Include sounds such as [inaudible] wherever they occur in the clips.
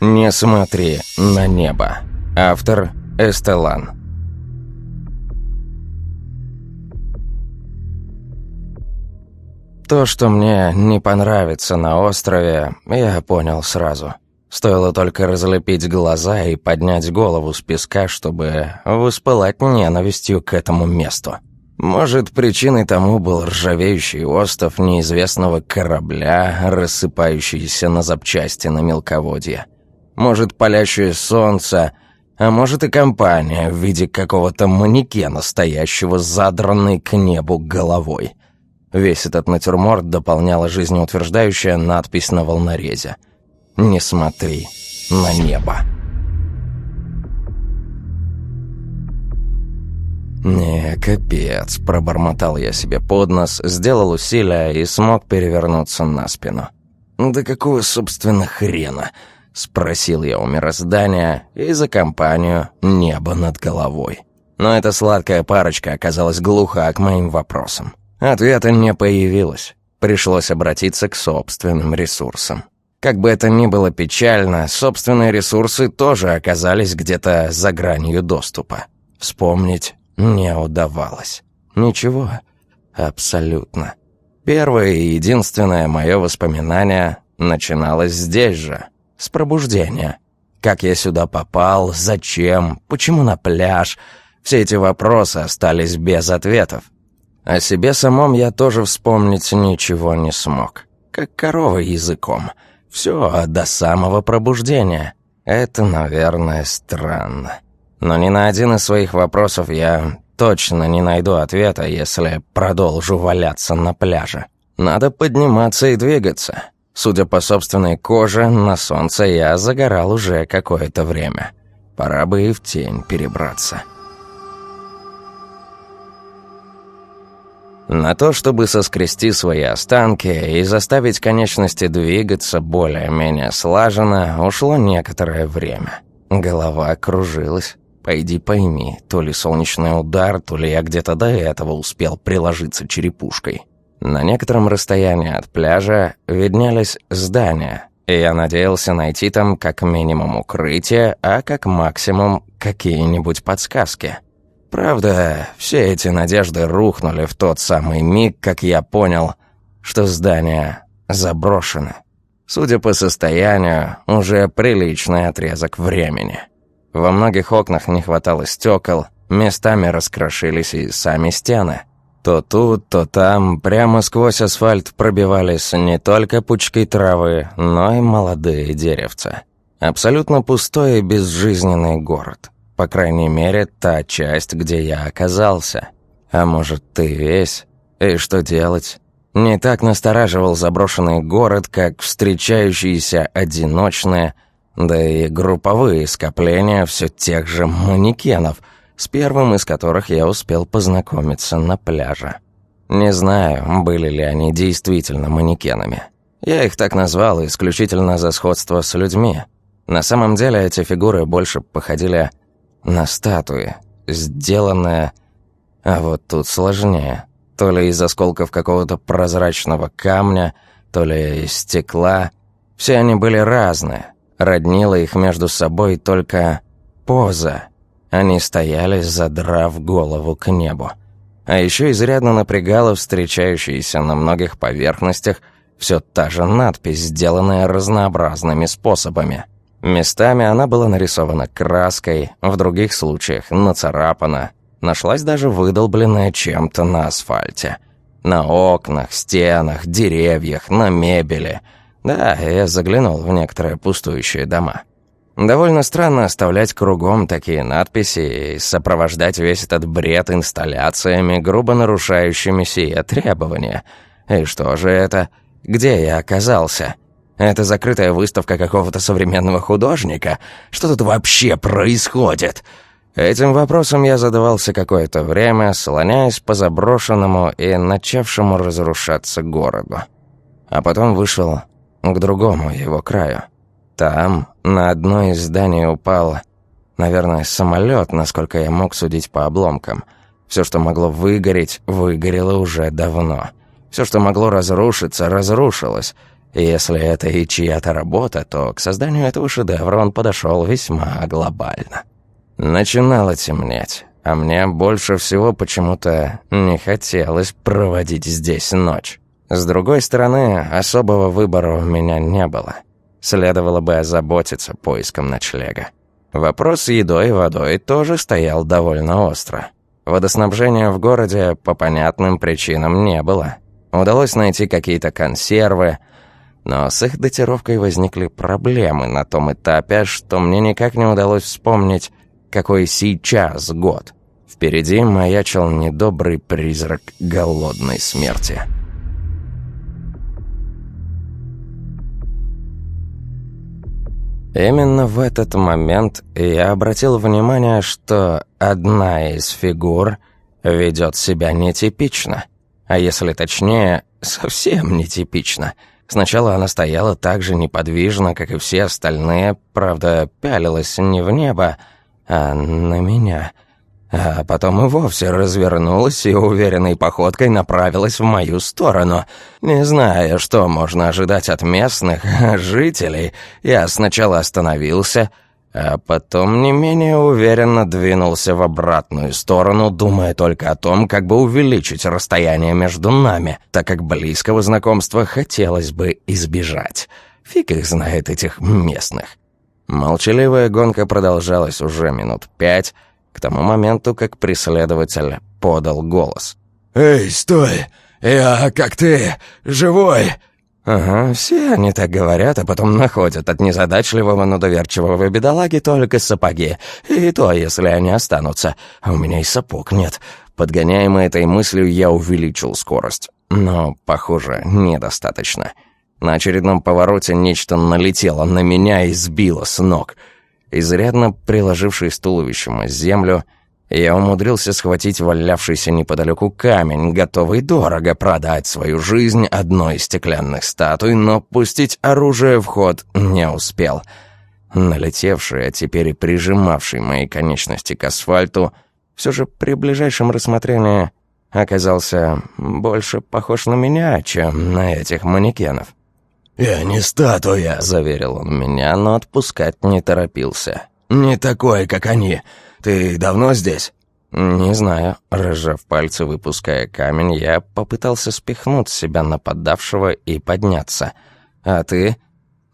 Не смотри на небо. Автор Эстелан. То, что мне не понравится на острове, я понял сразу. Стоило только разлепить глаза и поднять голову с песка, чтобы воспылать ненавистью к этому месту. Может, причиной тому был ржавеющий остов неизвестного корабля, рассыпающийся на запчасти на мелководье. Может, палящее солнце, а может и компания в виде какого-то манекена, стоящего задранной к небу головой. Весь этот натюрморт дополняла жизнеутверждающая надпись на волнорезе. «Не смотри на небо». «Не, капец», — пробормотал я себе под нос, сделал усилия и смог перевернуться на спину. «Да какого, собственно, хрена?» — спросил я у мироздания и за компанию «Небо над головой». Но эта сладкая парочка оказалась глуха к моим вопросам. Ответа не появилось. Пришлось обратиться к собственным ресурсам. Как бы это ни было печально, собственные ресурсы тоже оказались где-то за гранью доступа. Вспомнить не удавалось. Ничего. Абсолютно. Первое и единственное мое воспоминание начиналось здесь же, с пробуждения. Как я сюда попал, зачем, почему на пляж? Все эти вопросы остались без ответов. О себе самом я тоже вспомнить ничего не смог. Как корова языком. Все до самого пробуждения. Это, наверное, странно. Но ни на один из своих вопросов я точно не найду ответа, если продолжу валяться на пляже. Надо подниматься и двигаться. Судя по собственной коже, на солнце я загорал уже какое-то время. Пора бы и в тень перебраться. На то, чтобы соскрести свои останки и заставить конечности двигаться более-менее слаженно, ушло некоторое время. Голова кружилась. Пойди пойми, то ли солнечный удар, то ли я где-то до этого успел приложиться черепушкой. На некотором расстоянии от пляжа виднелись здания, и я надеялся найти там как минимум укрытие, а как максимум какие-нибудь подсказки. Правда, все эти надежды рухнули в тот самый миг, как я понял, что здание заброшено. Судя по состоянию, уже приличный отрезок времени. Во многих окнах не хватало стекол, местами раскрошились и сами стены. То тут, то там, прямо сквозь асфальт пробивались не только пучки травы, но и молодые деревца. Абсолютно пустой и безжизненный город. По крайней мере, та часть, где я оказался. А может, ты весь? И что делать? Не так настораживал заброшенный город, как встречающиеся одиночные – да и групповые скопления все тех же манекенов, с первым из которых я успел познакомиться на пляже. Не знаю, были ли они действительно манекенами. Я их так назвал исключительно за сходство с людьми. На самом деле эти фигуры больше походили на статуи, сделанные... А вот тут сложнее. То ли из осколков какого-то прозрачного камня, то ли из стекла. Все они были разные, Роднила их между собой только поза. Они стояли, задрав голову к небу. А еще изрядно напрягала встречающаяся на многих поверхностях все та же надпись, сделанная разнообразными способами. Местами она была нарисована краской, в других случаях нацарапана. Нашлась даже выдолбленная чем-то на асфальте. На окнах, стенах, деревьях, на мебели – да, я заглянул в некоторые пустующие дома. Довольно странно оставлять кругом такие надписи и сопровождать весь этот бред инсталляциями, грубо нарушающими сие требования. И что же это? Где я оказался? Это закрытая выставка какого-то современного художника? Что тут вообще происходит? Этим вопросом я задавался какое-то время, слоняясь по заброшенному и начавшему разрушаться городу. А потом вышел к другому его краю. Там на одно из зданий упал, наверное, самолет, насколько я мог судить по обломкам. Все, что могло выгореть, выгорело уже давно. Все, что могло разрушиться, разрушилось. если это и чья-то работа, то к созданию этого шедевра он подошел весьма глобально. Начинало темнеть, а мне больше всего почему-то не хотелось проводить здесь ночь. С другой стороны, особого выбора у меня не было. Следовало бы озаботиться поиском ночлега. Вопрос с едой и водой тоже стоял довольно остро. Водоснабжения в городе по понятным причинам не было. Удалось найти какие-то консервы, но с их датировкой возникли проблемы на том этапе, что мне никак не удалось вспомнить, какой сейчас год. Впереди маячил недобрый призрак голодной смерти. Именно в этот момент я обратил внимание, что одна из фигур ведет себя нетипично. А если точнее, совсем нетипично – Сначала она стояла так же неподвижно, как и все остальные, правда, пялилась не в небо, а на меня. А потом и вовсе развернулась и уверенной походкой направилась в мою сторону. Не зная, что можно ожидать от местных [laughs] жителей, я сначала остановился — а потом не менее уверенно двинулся в обратную сторону, думая только о том, как бы увеличить расстояние между нами, так как близкого знакомства хотелось бы избежать. Фиг их знает, этих местных. Молчаливая гонка продолжалась уже минут пять, к тому моменту, как преследователь подал голос. «Эй, стой! Я, как ты, живой!» Ага, все они так говорят, а потом находят от незадачливого, но доверчивого бедолаги только сапоги. И то, если они останутся. А у меня и сапог нет. Подгоняемый этой мыслью, я увеличил скорость. Но, похоже, недостаточно. На очередном повороте нечто налетело на меня и сбило с ног. Изрядно приложившись туловищем о землю, я умудрился схватить валявшийся неподалеку камень, готовый дорого продать свою жизнь одной из стеклянных статуй, но пустить оружие в ход не успел. Налетевший, а теперь и прижимавший мои конечности к асфальту, все же при ближайшем рассмотрении оказался больше похож на меня, чем на этих манекенов. «Я не статуя», — заверил он меня, но отпускать не торопился. «Не такой, как они. Ты давно здесь?» «Не знаю». Разжав пальцы, выпуская камень, я попытался спихнуть себя нападавшего и подняться. «А ты?»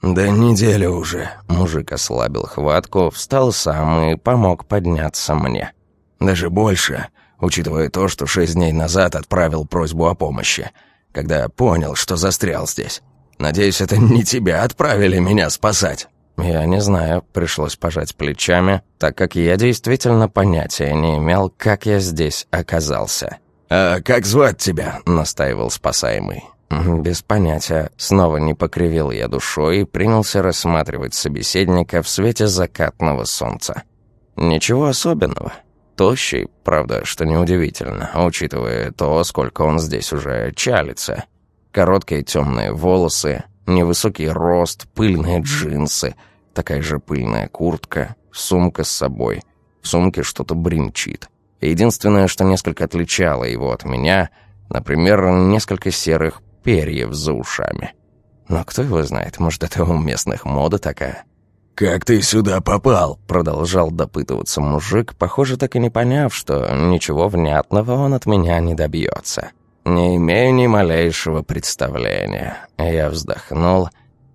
«Да неделю уже». Мужик ослабил хватку, встал сам и помог подняться мне. «Даже больше, учитывая то, что шесть дней назад отправил просьбу о помощи, когда понял, что застрял здесь. Надеюсь, это не тебя отправили меня спасать». «Я не знаю, пришлось пожать плечами, так как я действительно понятия не имел, как я здесь оказался». «А как звать тебя?» — настаивал спасаемый. Без понятия. Снова не покривил я душой и принялся рассматривать собеседника в свете закатного солнца. Ничего особенного. Тощий, правда, что неудивительно, учитывая то, сколько он здесь уже чалится. Короткие темные волосы, невысокий рост, пыльные джинсы — Такая же пыльная куртка, сумка с собой. В сумке что-то бринчит. Единственное, что несколько отличало его от меня, например, несколько серых перьев за ушами. Но кто его знает, может, это у местных мода такая? «Как ты сюда попал?» Продолжал допытываться мужик, похоже, так и не поняв, что ничего внятного он от меня не добьется. Не имею ни малейшего представления. Я вздохнул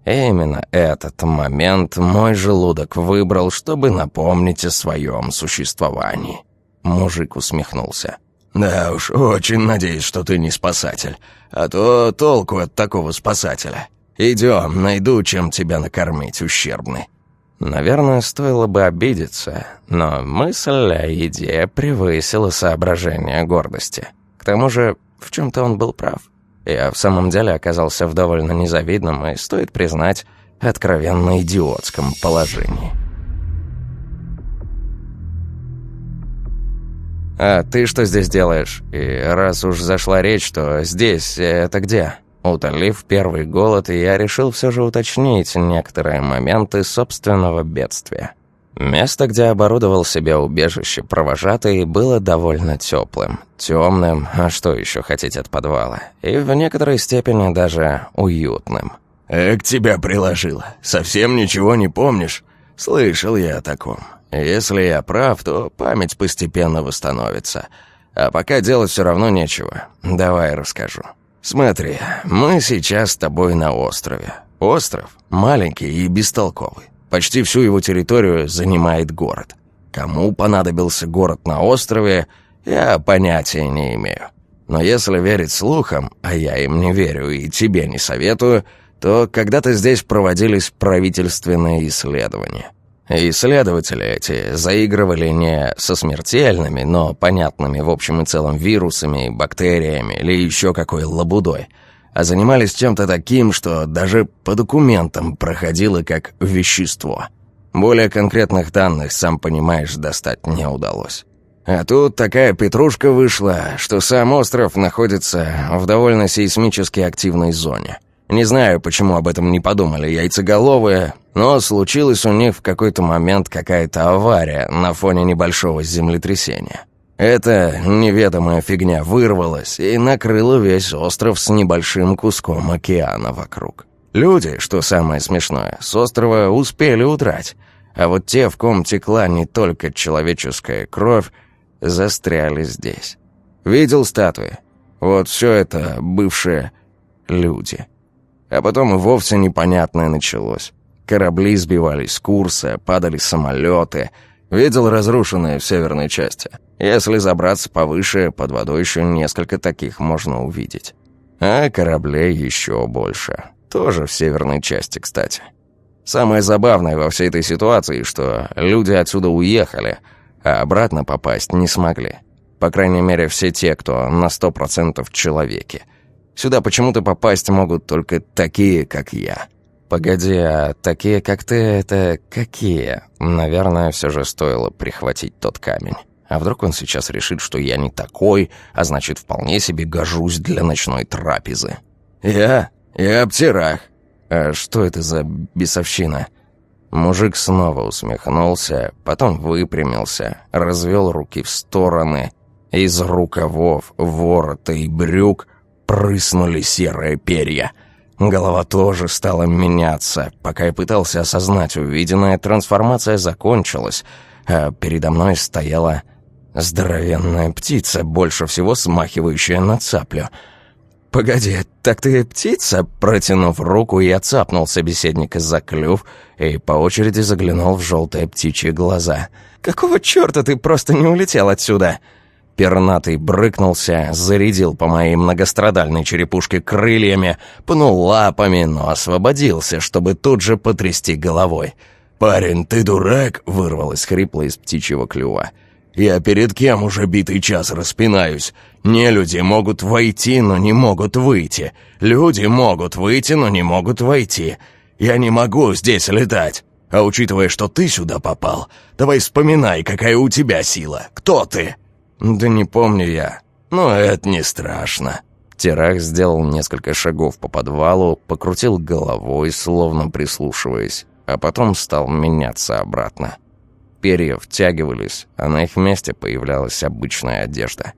именно этот момент мой желудок выбрал, чтобы напомнить о своем существовании. Мужик усмехнулся. «Да уж, очень надеюсь, что ты не спасатель. А то толку от такого спасателя. Идем, найду, чем тебя накормить, ущербный». Наверное, стоило бы обидеться, но мысль о еде превысила соображение гордости. Тому же, в чем-то он был прав. Я в самом деле оказался в довольно незавидном и, стоит признать, откровенно идиотском положении. «А ты что здесь делаешь? И раз уж зашла речь, что здесь, это где?» Утолив первый голод, я решил все же уточнить некоторые моменты собственного бедствия. Место, где оборудовал себе убежище провожатый, было довольно теплым, темным, а что еще хотеть от подвала, и в некоторой степени даже уютным. Эк тебя приложила. Совсем ничего не помнишь? Слышал я о таком. Если я прав, то память постепенно восстановится. А пока делать все равно нечего. Давай расскажу. Смотри, мы сейчас с тобой на острове. Остров маленький и бестолковый. Почти всю его территорию занимает город. Кому понадобился город на острове, я понятия не имею. Но если верить слухам, а я им не верю и тебе не советую, то когда-то здесь проводились правительственные исследования. Исследователи эти заигрывали не со смертельными, но понятными в общем и целом вирусами, бактериями или еще какой лабудой, а занимались чем-то таким, что даже по документам проходило как вещество. Более конкретных данных, сам понимаешь, достать не удалось. А тут такая петрушка вышла, что сам остров находится в довольно сейсмически активной зоне. Не знаю, почему об этом не подумали яйцеголовые, но случилась у них в какой-то момент какая-то авария на фоне небольшого землетрясения. Эта неведомая фигня вырвалась и накрыла весь остров с небольшим куском океана вокруг. Люди, что самое смешное, с острова успели удрать, а вот те, в ком текла не только человеческая кровь, застряли здесь. Видел статуи? Вот все это бывшие люди. А потом и вовсе непонятное началось. Корабли сбивались с курса, падали самолеты. Видел разрушенные в северной части. Если забраться повыше, под водой еще несколько таких можно увидеть. А кораблей еще больше. Тоже в северной части, кстати. Самое забавное во всей этой ситуации, что люди отсюда уехали, а обратно попасть не смогли. По крайней мере, все те, кто на сто процентов человеки – Сюда почему-то попасть могут только такие, как я. Погоди, а такие, как ты, это какие? Наверное, все же стоило прихватить тот камень. А вдруг он сейчас решит, что я не такой, а значит, вполне себе гожусь для ночной трапезы? Я? Я обтирах. А что это за бесовщина? Мужик снова усмехнулся, потом выпрямился, развел руки в стороны. Из рукавов, ворота и брюк прыснули серые перья. Голова тоже стала меняться. Пока я пытался осознать увиденное, трансформация закончилась, а передо мной стояла здоровенная птица, больше всего смахивающая на цаплю. «Погоди, так ты птица?» Протянув руку, я цапнул собеседника за клюв и по очереди заглянул в желтые птичьи глаза. «Какого черта ты просто не улетел отсюда?» Пернатый брыкнулся, зарядил по моей многострадальной черепушке крыльями, пнул лапами, но освободился, чтобы тут же потрясти головой. «Парень, ты дурак?» — вырвалось хрипло из птичьего клюва. «Я перед кем уже битый час распинаюсь? Не люди могут войти, но не могут выйти. Люди могут выйти, но не могут войти. Я не могу здесь летать. А учитывая, что ты сюда попал, давай вспоминай, какая у тебя сила. Кто ты?» «Да не помню я. Но это не страшно». Терах сделал несколько шагов по подвалу, покрутил головой, словно прислушиваясь, а потом стал меняться обратно. Перья втягивались, а на их месте появлялась обычная одежда.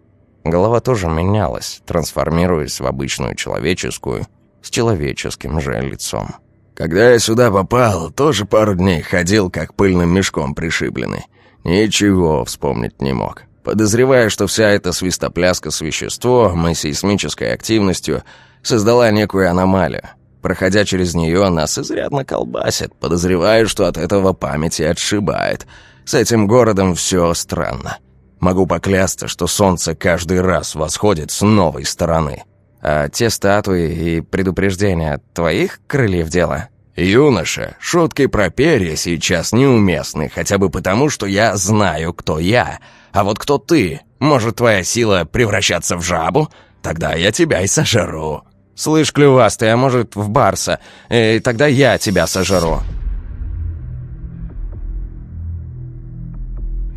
Голова тоже менялась, трансформируясь в обычную человеческую, с человеческим же лицом. «Когда я сюда попал, тоже пару дней ходил, как пыльным мешком пришибленный. Ничего вспомнить не мог. Подозревая, что вся эта свистопляска с веществом и сейсмической активностью создала некую аномалию. Проходя через нее, нас изрядно колбасит, подозревая, что от этого памяти отшибает. С этим городом все странно. Могу поклясться, что солнце каждый раз восходит с новой стороны. А те статуи и предупреждения твоих крыльев дело? «Юноша, шутки про перья сейчас неуместны, хотя бы потому, что я знаю, кто я. А вот кто ты? Может, твоя сила превращаться в жабу? Тогда я тебя и сожру». «Слышь, клювастый, а может, в барса? И тогда я тебя сожру».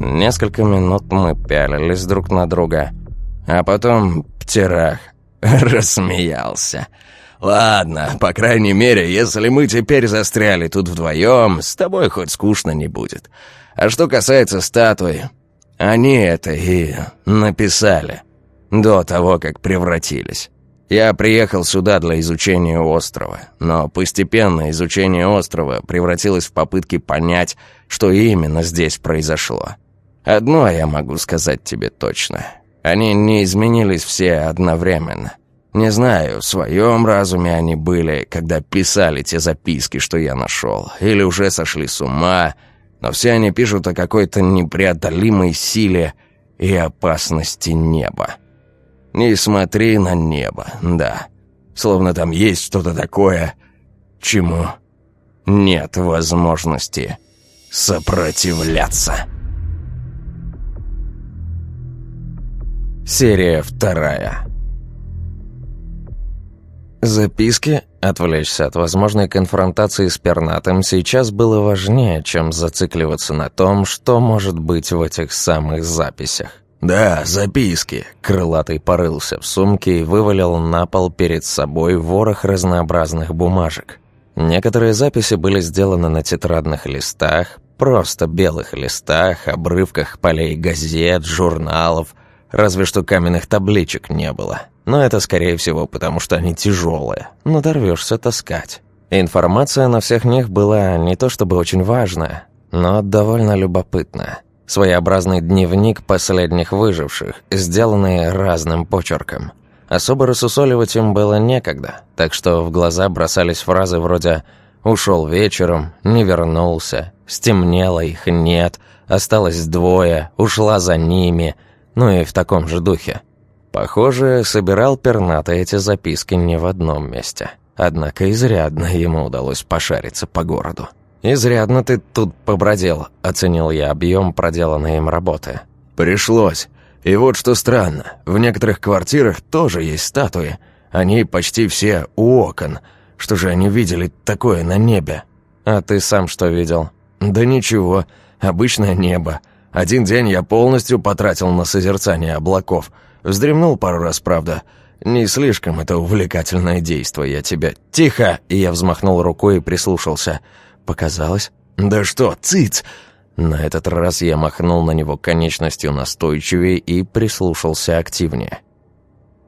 Несколько минут мы пялились друг на друга, а потом Птерах [laughs] рассмеялся. «Ладно, по крайней мере, если мы теперь застряли тут вдвоем, с тобой хоть скучно не будет. А что касается статуи, они это и написали до того, как превратились. Я приехал сюда для изучения острова, но постепенно изучение острова превратилось в попытки понять, что именно здесь произошло. Одно я могу сказать тебе точно. Они не изменились все одновременно. Не знаю, в своем разуме они были, когда писали те записки, что я нашел, или уже сошли с ума, но все они пишут о какой-то непреодолимой силе и опасности неба. Не смотри на небо, да. Словно там есть что-то такое, чему нет возможности сопротивляться. Серия вторая. Записки, отвлечься от возможной конфронтации с пернатым, сейчас было важнее, чем зацикливаться на том, что может быть в этих самых записях. «Да, записки». Крылатый порылся в сумке и вывалил на пол перед собой ворох разнообразных бумажек. Некоторые записи были сделаны на тетрадных листах, просто белых листах, обрывках полей газет, журналов, разве что каменных табличек не было. Но это, скорее всего, потому что они тяжелые, надорвешься таскать. Информация на всех них была не то чтобы очень важная, но довольно любопытная. Своеобразный дневник последних выживших, сделанный разным почерком. Особо рассусоливать им было некогда, так что в глаза бросались фразы вроде «ушел вечером», «не вернулся», «стемнело их нет», «осталось двое», «ушла за ними», ну и в таком же духе. Похоже, собирал пернатый эти записки не в одном месте. Однако изрядно ему удалось пошариться по городу. «Изрядно ты тут побродил», — оценил я объем проделанной им работы. «Пришлось. И вот что странно, в некоторых квартирах тоже есть статуи. Они почти все у окон. Что же они видели такое на небе?» «А ты сам что видел?» «Да ничего. Обычное небо. Один день я полностью потратил на созерцание облаков. Вздремнул пару раз, правда. Не слишком это увлекательное действие, я тебя... Тихо!» И я взмахнул рукой и прислушался. Показалось? «Да что, циц!» На этот раз я махнул на него конечностью настойчивее и прислушался активнее.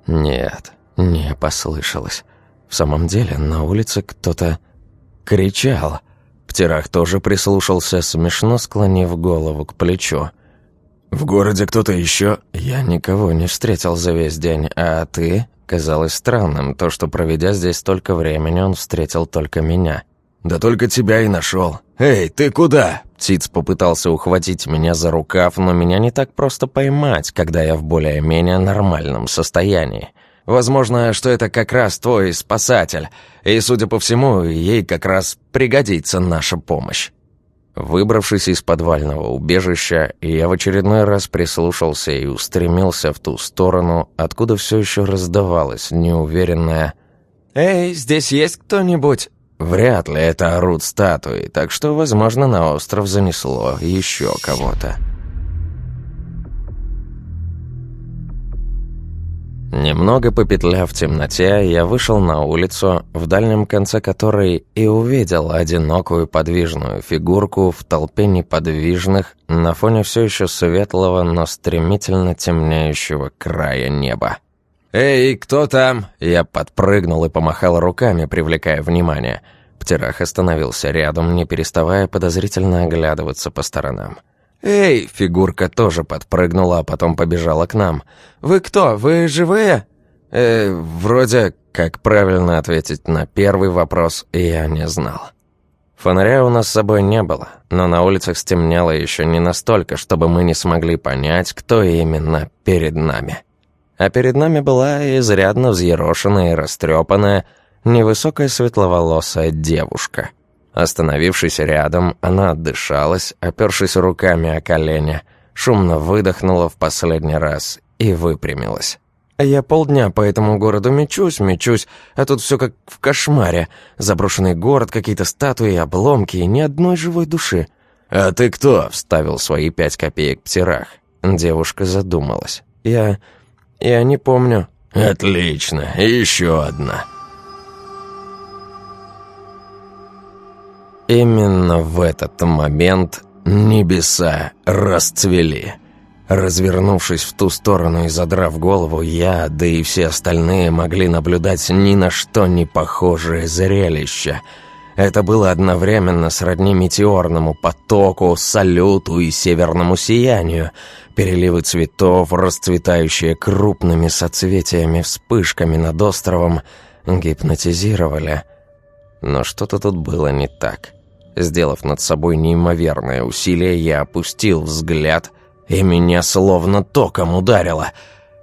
Нет, не послышалось. В самом деле, на улице кто-то кричал. Птерах тоже прислушался, смешно склонив голову к плечу. «В городе кто-то еще?» «Я никого не встретил за весь день, а ты?» Казалось странным то, что, проведя здесь столько времени, он встретил только меня. «Да только тебя и нашел. Эй, ты куда?» Птиц попытался ухватить меня за рукав, но меня не так просто поймать, когда я в более-менее нормальном состоянии. Возможно, что это как раз твой спасатель, и, судя по всему, ей как раз пригодится наша помощь. Выбравшись из подвального убежища, я в очередной раз прислушался и устремился в ту сторону, откуда все еще раздавалось неуверенное «Эй, здесь есть кто-нибудь?» Вряд ли это орут статуи, так что, возможно, на остров занесло еще кого-то. Немного попетляв в темноте, я вышел на улицу, в дальнем конце которой и увидел одинокую подвижную фигурку в толпе неподвижных на фоне все еще светлого, но стремительно темнеющего края неба. «Эй, кто там?» Я подпрыгнул и помахал руками, привлекая внимание. Птерах остановился рядом, не переставая подозрительно оглядываться по сторонам. «Эй!» — фигурка тоже подпрыгнула, а потом побежала к нам. «Вы кто? Вы живые?» «Э, вроде, как правильно ответить на первый вопрос, я не знал». Фонаря у нас с собой не было, но на улицах стемнело еще не настолько, чтобы мы не смогли понять, кто именно перед нами. А перед нами была изрядно взъерошенная и растрепанная, невысокая светловолосая девушка. Остановившись рядом, она отдышалась, опершись руками о колени, шумно выдохнула в последний раз и выпрямилась. «Я полдня по этому городу мечусь, мечусь, а тут все как в кошмаре. Заброшенный город, какие-то статуи, обломки и ни одной живой души». «А ты кто?» — вставил свои пять копеек Птерах. Девушка задумалась. «Я... Я не помню». «Отлично, еще одна». Именно в этот момент небеса расцвели. Развернувшись в ту сторону и задрав голову, я, да и все остальные могли наблюдать ни на что не похожее зрелище. Это было одновременно сродни метеорному потоку, салюту и северному сиянию. Переливы цветов, расцветающие крупными соцветиями вспышками над островом, гипнотизировали. Но что-то тут было не так. Сделав над собой неимоверное усилие, я опустил взгляд — и меня словно током ударило.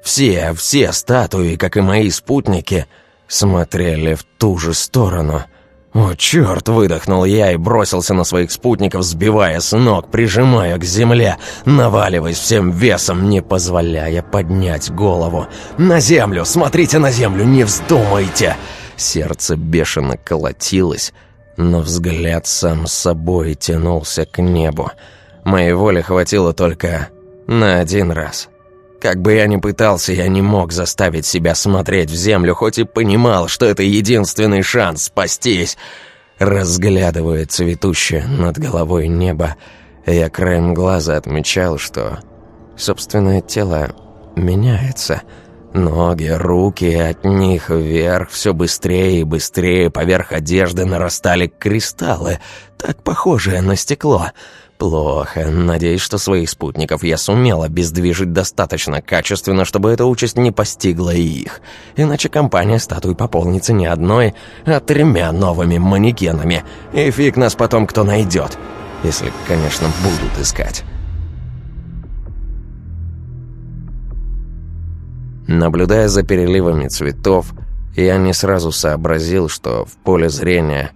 Все, все статуи, как и мои спутники, смотрели в ту же сторону. «О, черт!» — выдохнул я и бросился на своих спутников, сбивая с ног, прижимая к земле, наваливаясь всем весом, не позволяя поднять голову. «На землю! Смотрите на землю! Не вздумайте!» Сердце бешено колотилось, но взгляд сам собой тянулся к небу. Моей воли хватило только на один раз. Как бы я ни пытался, я не мог заставить себя смотреть в землю, хоть и понимал, что это единственный шанс спастись. Разглядывая цветущее над головой небо, я краем глаза отмечал, что собственное тело меняется. Ноги, руки, от них вверх все быстрее и быстрее поверх одежды нарастали кристаллы, так похожие на стекло — Плохо. Надеюсь, что своих спутников я сумел обездвижить достаточно качественно, чтобы эта участь не постигла и их. Иначе компания статуй пополнится не одной, а тремя новыми манекенами. И фиг нас потом кто найдет. Если, конечно, будут искать. Наблюдая за переливами цветов, я не сразу сообразил, что в поле зрения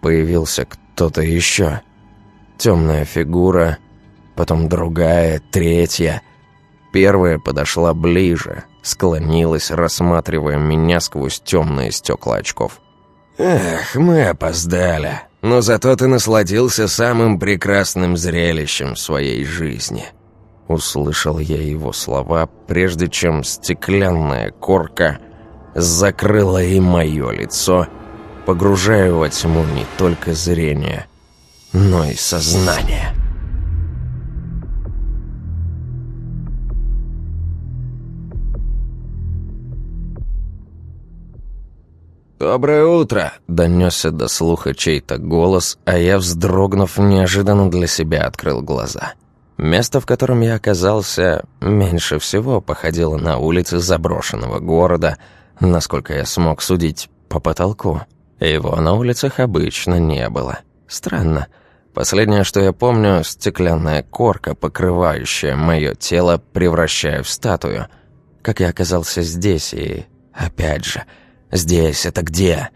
появился кто-то еще. Темная фигура, потом другая, третья. Первая подошла ближе, склонилась, рассматривая меня сквозь темные стекла очков. «Эх, мы опоздали, но зато ты насладился самым прекрасным зрелищем в своей жизни». Услышал я его слова, прежде чем стеклянная корка закрыла и мое лицо, погружая во тьму не только зрение, но и сознание. «Доброе утро!» — донесся до слуха чей-то голос, а я, вздрогнув, неожиданно для себя открыл глаза. Место, в котором я оказался, меньше всего походило на улицы заброшенного города, насколько я смог судить по потолку. Его на улицах обычно не было. Странно. Последнее, что я помню, стеклянная корка, покрывающая мое тело, превращая в статую. Как я оказался здесь и... Опять же, здесь это где?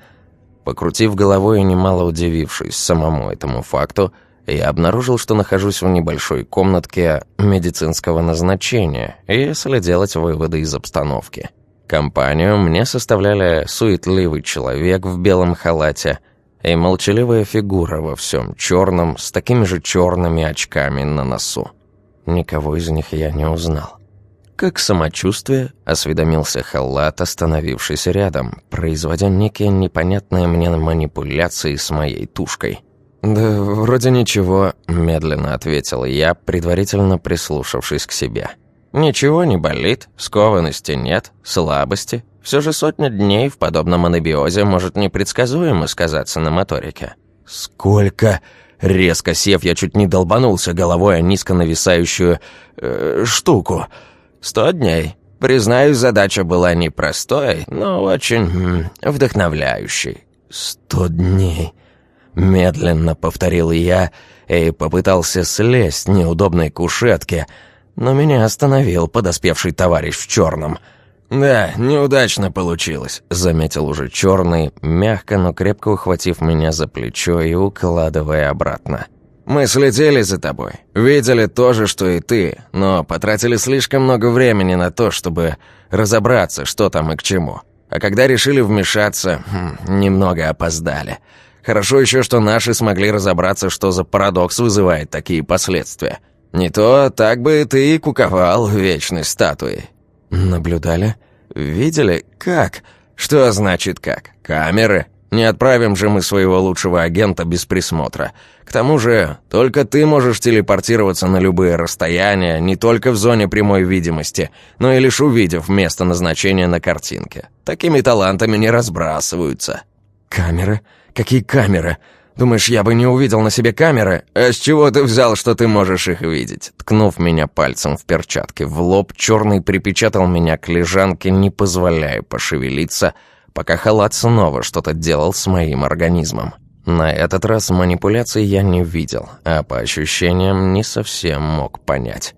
Покрутив головой и немало удивившись самому этому факту, я обнаружил, что нахожусь в небольшой комнатке медицинского назначения, если делать выводы из обстановки. Компанию мне составляли суетливый человек в белом халате – и молчаливая фигура во всем черном, с такими же черными очками на носу. Никого из них я не узнал. «Как самочувствие?» — осведомился халат, остановившись рядом, производя некие непонятные мне манипуляции с моей тушкой. «Да вроде ничего», — медленно ответил я, предварительно прислушавшись к себе. «Ничего не болит, скованности нет, слабости, все же сотня дней в подобном анабиозе может непредсказуемо сказаться на моторике. «Сколько?» Резко сев, я чуть не долбанулся головой о низко нависающую... Э, штуку. «Сто дней. Признаюсь, задача была непростой, но очень вдохновляющей». «Сто дней», — медленно повторил я и попытался слезть с неудобной кушетки, но меня остановил подоспевший товарищ в черном — «Да, неудачно получилось», — заметил уже черный, мягко, но крепко ухватив меня за плечо и укладывая обратно. «Мы следили за тобой, видели то же, что и ты, но потратили слишком много времени на то, чтобы разобраться, что там и к чему. А когда решили вмешаться, хм, немного опоздали. Хорошо еще, что наши смогли разобраться, что за парадокс вызывает такие последствия. Не то так бы ты и куковал вечной статуей». «Наблюдали? Видели? Как? Что значит как? Камеры? Не отправим же мы своего лучшего агента без присмотра. К тому же, только ты можешь телепортироваться на любые расстояния, не только в зоне прямой видимости, но и лишь увидев место назначения на картинке. Такими талантами не разбрасываются». «Камеры? Какие камеры? Думаешь, я бы не увидел на себе камеры? А с чего ты взял, что ты можешь их видеть?» Ткнув меня пальцем в перчатке в лоб, черный припечатал меня к лежанке, не позволяя пошевелиться, пока халат снова что-то делал с моим организмом. На этот раз манипуляций я не видел, а по ощущениям не совсем мог понять.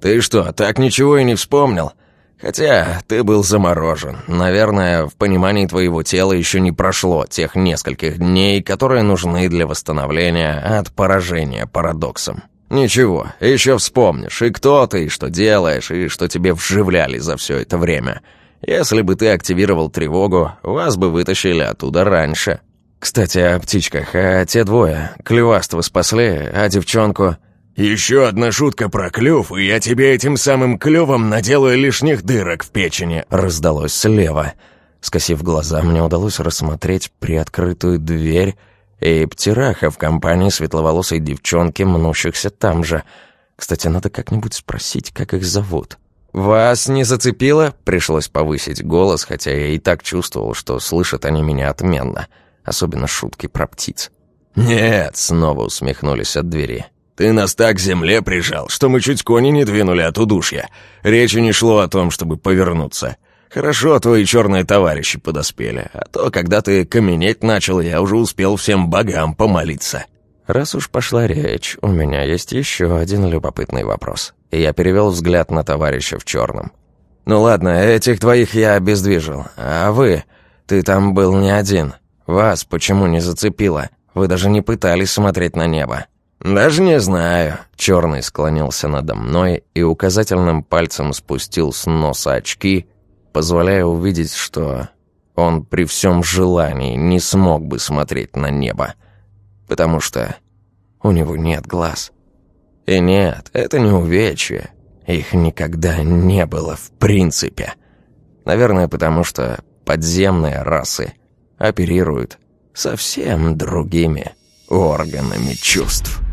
«Ты что, так ничего и не вспомнил?» Хотя ты был заморожен. Наверное, в понимании твоего тела еще не прошло тех нескольких дней, которые нужны для восстановления от поражения парадоксом. Ничего, еще вспомнишь, и кто ты, и что делаешь, и что тебе вживляли за все это время. Если бы ты активировал тревогу, вас бы вытащили оттуда раньше. Кстати, о птичках, а те двое, клюваст вы спасли, а девчонку... «Еще одна шутка про клюв, и я тебе этим самым клювом наделаю лишних дырок в печени», — раздалось слева. Скосив глаза, мне удалось рассмотреть приоткрытую дверь и птираха в компании светловолосой девчонки, мнущихся там же. Кстати, надо как-нибудь спросить, как их зовут. «Вас не зацепило?» Пришлось повысить голос, хотя я и так чувствовал, что слышат они меня отменно. Особенно шутки про птиц. «Нет», — снова усмехнулись от двери. Ты нас так к земле прижал, что мы чуть кони не двинули от удушья. Речи не шло о том, чтобы повернуться. Хорошо твои черные товарищи подоспели, а то, когда ты каменеть начал, я уже успел всем богам помолиться». Раз уж пошла речь, у меня есть еще один любопытный вопрос. И я перевел взгляд на товарища в черном. «Ну ладно, этих двоих я обездвижил. А вы? Ты там был не один. Вас почему не зацепило? Вы даже не пытались смотреть на небо». «Даже не знаю». Черный склонился надо мной и указательным пальцем спустил с носа очки, позволяя увидеть, что он при всем желании не смог бы смотреть на небо, потому что у него нет глаз. И нет, это не увечье. Их никогда не было в принципе. Наверное, потому что подземные расы оперируют совсем другими органами чувств.